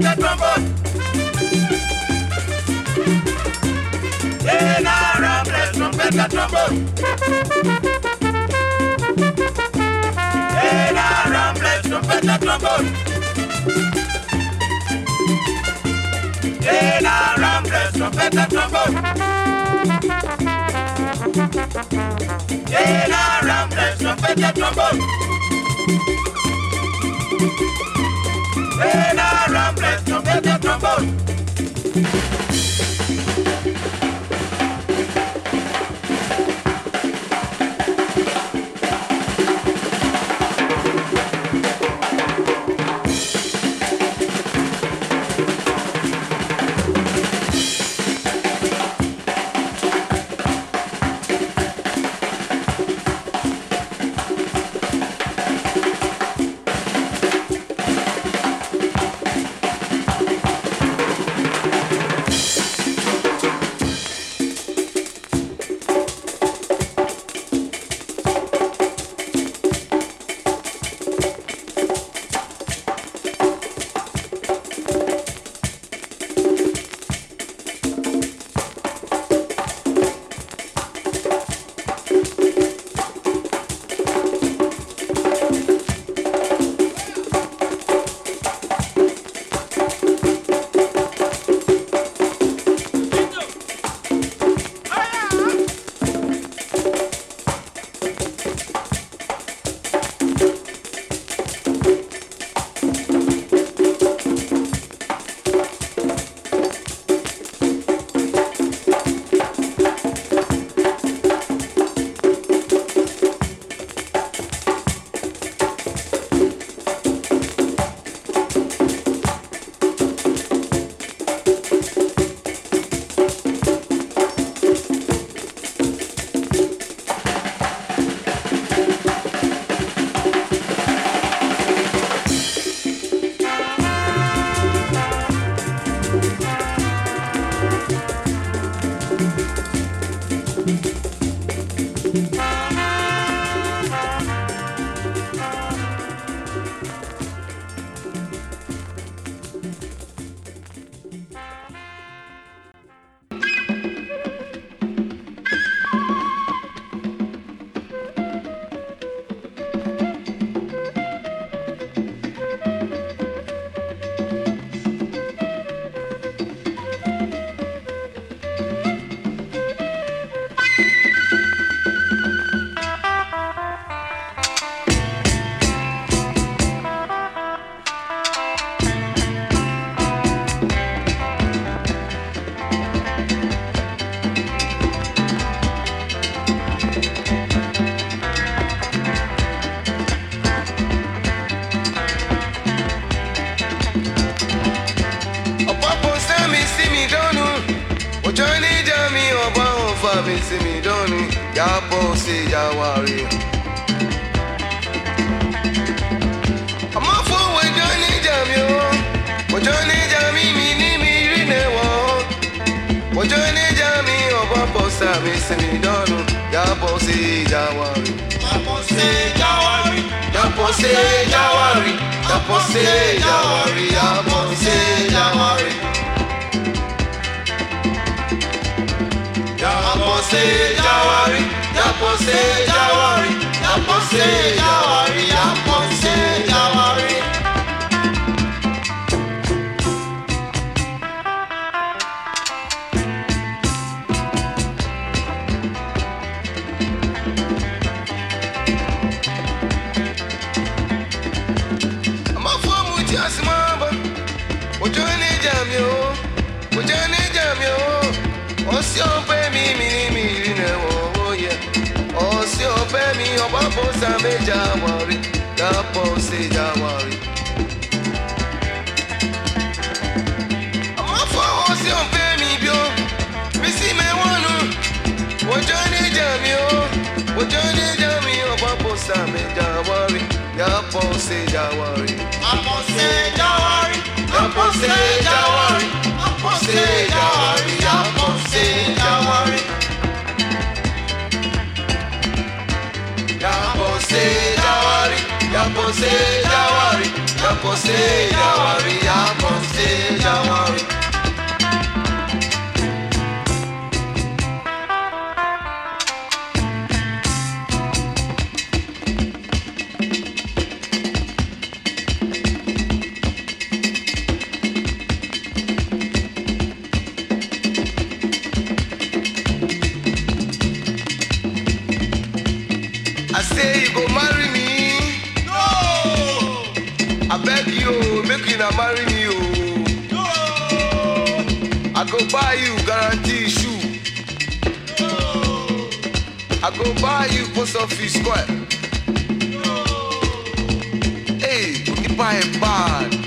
este trombón. Llena robles, trompeta, trombón. Llena robles, trompeta, trombón. Llena robles, trompeta, trombón. Llena robles, trompeta, trombón. Vamos. visi milioni ya bosi ya wari ọmọ fún wọjọ níjà mi o wọjọ níjà mi mi ní mi rí ne wọn wọjọ níjà mi Jawari. bọsà mi sinmi Jawari. ya bosi ya Jawari. ya bosi ya Jawari. ya bosi ya wari ya bosi ya wari ya bosi ya wari. Jawari, Dapo say Jawari, Dapo say Jawari. wapo sameja wari na po Kosei Yawari. You, make you not marry me. Oh. I go buy you guarantee shoe. I go buy you post office square. Hey, you buy a bad.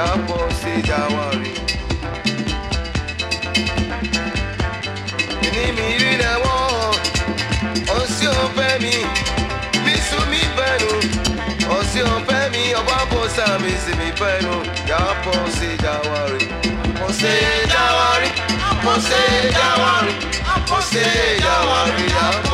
Jambo sijawari Ni miri na wo Osi o fẹ́ mi Misu mi fẹ́nu Osi o fẹ́ mi Ọba bo sa mi si mi fẹ́nu Jambo sijawari Mo se jawari Mo se jawari Mo se jawari Jambo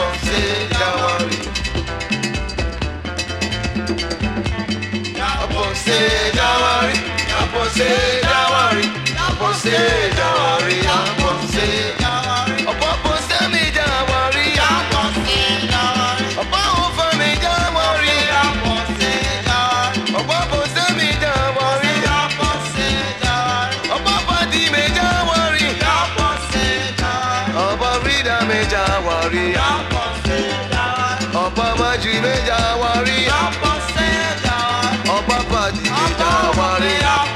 say don't worry. Upon say don't worry. Upon say don't worry. Upon say me don't worry. Upon say don't worry. Upon over me don't worry. Upon say don't worry. Upon say me don't worry. Upon say don't worry. Upon body me don't worry. Upon say don't worry. Upon reader me don't worry. Upon say don't worry. Upon body me don't worry. Upon say don't worry. Upon body me don't worry.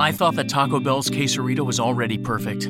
I thought that Taco Bell's quesarito was already perfect.